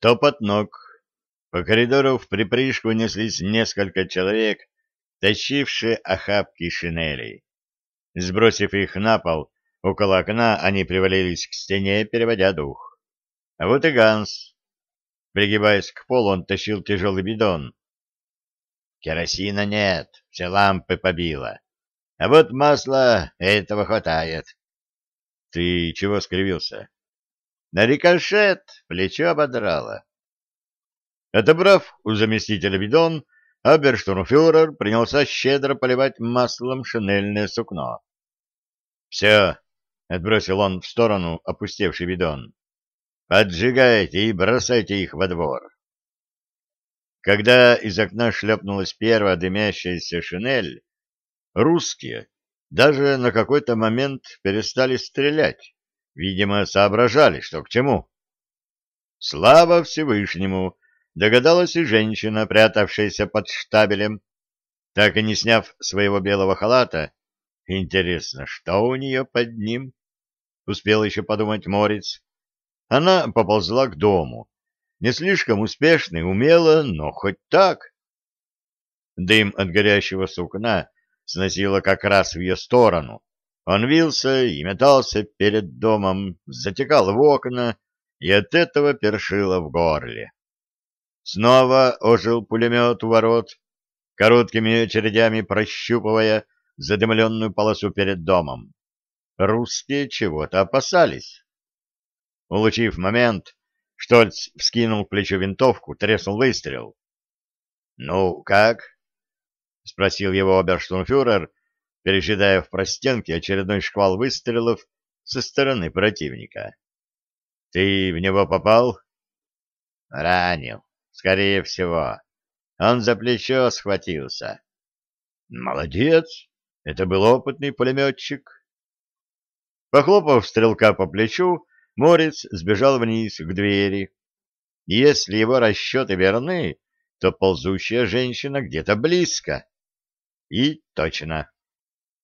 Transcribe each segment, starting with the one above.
Топот ног. По коридору в припрыжку неслись несколько человек, тащившие охапки шинелей. Сбросив их на пол, около окна они привалились к стене, переводя дух. А вот и Ганс. Пригибаясь к полу, он тащил тяжелый бидон. Керосина нет, все лампы побило. А вот масла этого хватает. Ты чего скривился? На рикошет плечо ободрало. Отобрав у заместителя бидон, оберштурмфюрер принялся щедро поливать маслом шинельное сукно. «Все!» — отбросил он в сторону опустевший бидон. «Поджигайте и бросайте их во двор!» Когда из окна шлепнулась первая дымящаяся шинель, русские даже на какой-то момент перестали стрелять, видимо, соображали, что к чему. Слава Всевышнему! Догадалась и женщина, прятавшаяся под штабелем, так и не сняв своего белого халата. Интересно, что у нее под ним? Успел еще подумать Морец. Она поползла к дому. Не слишком успешно и умело, но хоть так. Дым от горящего сукна сносило как раз в ее сторону. Он вился и метался перед домом, затекал в окна, и от этого першило в горле. Снова ожил пулемет у ворот, короткими очередями прощупывая задымленную полосу перед домом. Русские чего-то опасались. Улучив момент, Штольц вскинул к плечу винтовку, треснул выстрел. — Ну, как? — спросил его оберштурмфюрер, пережидая в простенке очередной шквал выстрелов со стороны противника. — Ты в него попал? — Ранил. Скорее всего. Он за плечо схватился. Молодец! Это был опытный пулеметчик. Похлопав стрелка по плечу, Морец сбежал вниз к двери. Если его расчеты верны, то ползущая женщина где-то близко. И точно.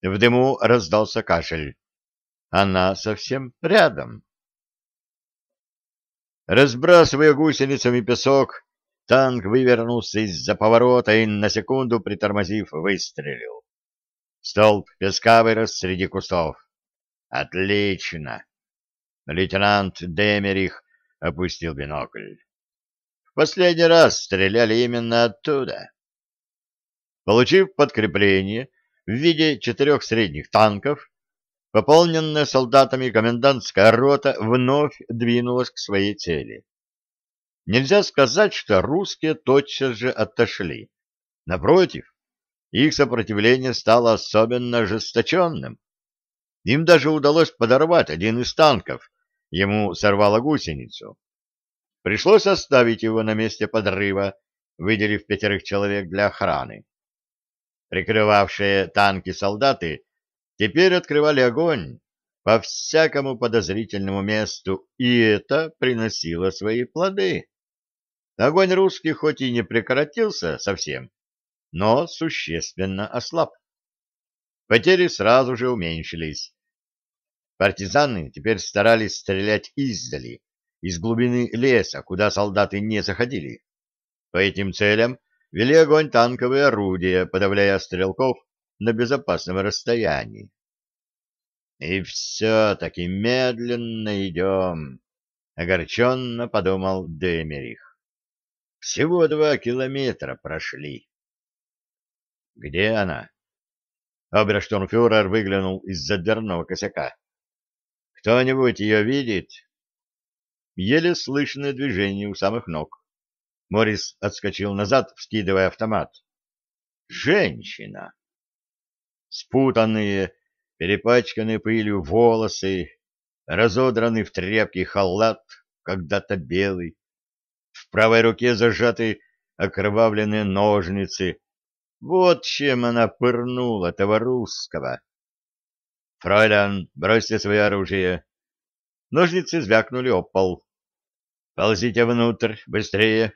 В дыму раздался кашель. Она совсем рядом. Разбрасывая гусеницами песок, Танк вывернулся из-за поворота и, на секунду притормозив, выстрелил. Столб песка вырос среди кустов. «Отлично!» Лейтенант Демерих опустил бинокль. «В последний раз стреляли именно оттуда». Получив подкрепление в виде четырех средних танков, пополненная солдатами комендантская рота вновь двинулась к своей цели. Нельзя сказать, что русские тотчас же отошли. Напротив, их сопротивление стало особенно ожесточенным. Им даже удалось подорвать один из танков, ему сорвало гусеницу. Пришлось оставить его на месте подрыва, выделив пятерых человек для охраны. Прикрывавшие танки солдаты теперь открывали огонь по всякому подозрительному месту, и это приносило свои плоды. Огонь русский хоть и не прекратился совсем, но существенно ослаб. Потери сразу же уменьшились. Партизаны теперь старались стрелять издали, из глубины леса, куда солдаты не заходили. По этим целям вели огонь танковые орудия, подавляя стрелков на безопасном расстоянии. И все-таки медленно идем, — огорченно подумал Демерих. Всего два километра прошли. Где она? Оберштурмфюрер выглянул из-за дверного косяка. Кто-нибудь ее видит? Еле слышное движение у самых ног. Морис отскочил назад, вскидывая автомат. Женщина! Спутанные, перепачканные пылью волосы, разодранный в тряпки халат, когда-то белый, в правой руке зажаты окровавленные ножницы. Вот чем она пырнула того русского. «Фройлян, бросьте свое оружие!» Ножницы звякнули об пол. «Ползите внутрь, быстрее!»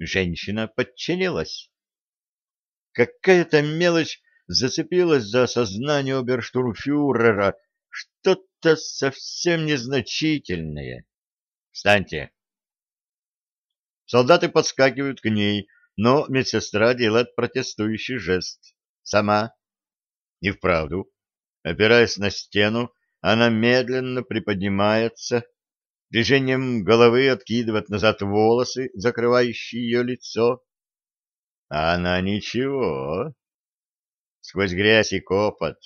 Женщина подчинилась. Какая-то мелочь зацепилась за сознание оберштурмфюрера, что-то совсем незначительное. «Встаньте!» Солдаты подскакивают к ней, но медсестра делает протестующий жест. Сама. И вправду, опираясь на стену, она медленно приподнимается, движением головы откидывает назад волосы, закрывающие ее лицо. А она ничего. Сквозь грязь и копот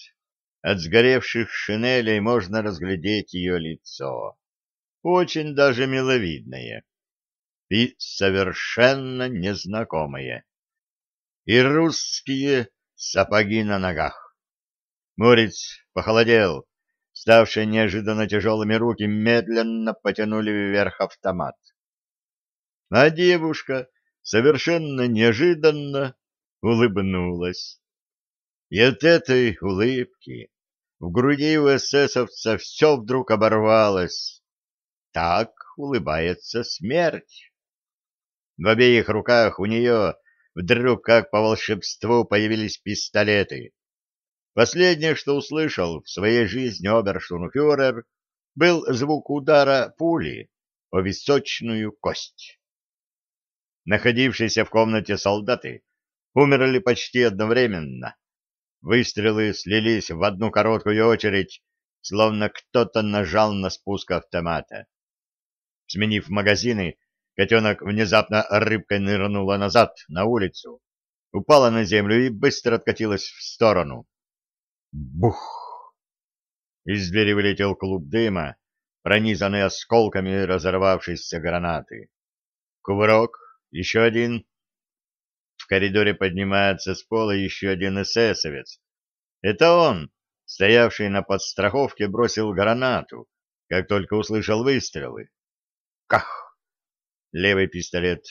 от сгоревших шинелей можно разглядеть ее лицо. Очень даже миловидное. И совершенно незнакомое. И русские сапоги на ногах. Морец похолодел. Ставшие неожиданно тяжелыми руки медленно потянули вверх автомат. А девушка совершенно неожиданно улыбнулась. И от этой улыбки в груди у эсэсовца все вдруг оборвалось. Так улыбается смерть. В обеих руках у нее вдруг, как по волшебству, появились пистолеты. Последнее, что услышал в своей жизни оберштурмфюрер, был звук удара пули о височную кость. Находившиеся в комнате солдаты умерли почти одновременно. Выстрелы слились в одну короткую очередь, словно кто-то нажал на спуск автомата. Сменив магазины, котенок внезапно рыбкой нырнула назад, на улицу, упала на землю и быстро откатилась в сторону. Бух! Из двери вылетел клуб дыма, пронизанный осколками разорвавшейся гранаты. Кувырок, еще один, в коридоре поднимается с пола еще один эсэсовец. Это он, стоявший на подстраховке, бросил гранату, как только услышал выстрелы. Ках! Левый пистолет.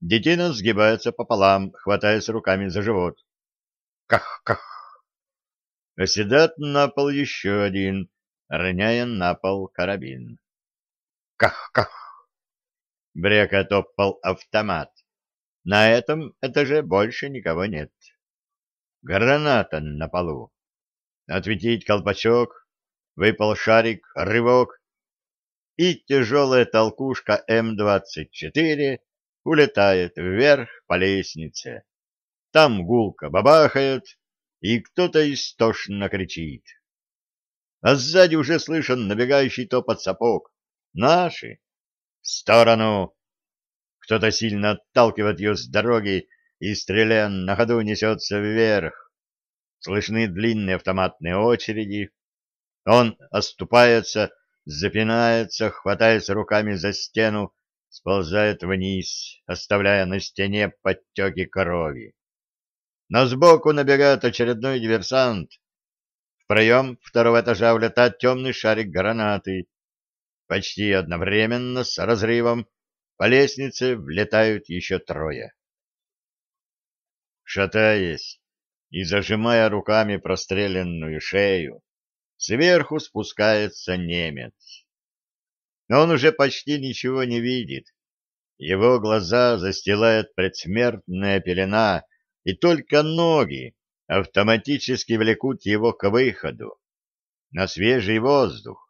Детина сгибается пополам, хватаясь руками за живот. Ках-ках! Оседает на пол еще один, роняя на пол карабин. Ках-ках! Брекот опал автомат. На этом этаже больше никого нет. Граната на полу. Ответить колпачок, выпал шарик, рывок, и тяжелая толкушка М-24 улетает вверх по лестнице. Там гулко бабахает, и кто-то истошно кричит. А сзади уже слышен набегающий топот сапог. Наши! В сторону! Кто-то сильно отталкивает ее с дороги, и, стреляя на ходу, несется вверх. Слышны длинные автоматные очереди. Он оступается, запинается, хватаясь руками за стену, сползает вниз, оставляя на стене подтеки крови. Но сбоку набегает очередной диверсант. В проем второго этажа влетает темный шарик гранаты. Почти одновременно с разрывом по лестнице влетают еще трое. Шатаясь и зажимая руками простреленную шею, сверху спускается немец. Но он уже почти ничего не видит. Его глаза застилает предсмертная пелена, и только ноги автоматически влекут его к выходу, на свежий воздух.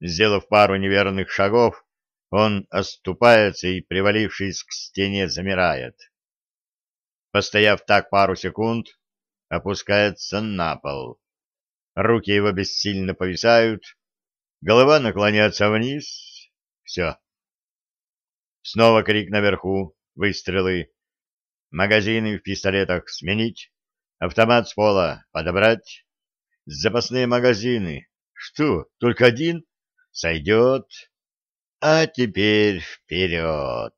Сделав пару неверных шагов, он оступается и, привалившись к стене, замирает. Постояв так пару секунд, опускается на пол. Руки его бессильно повисают, голова наклоняется вниз. Все. Снова крик наверху, выстрелы. Магазины в пистолетах сменить, автомат с пола подобрать. Запасные магазины. Что, только один? Сойдет. А теперь вперед!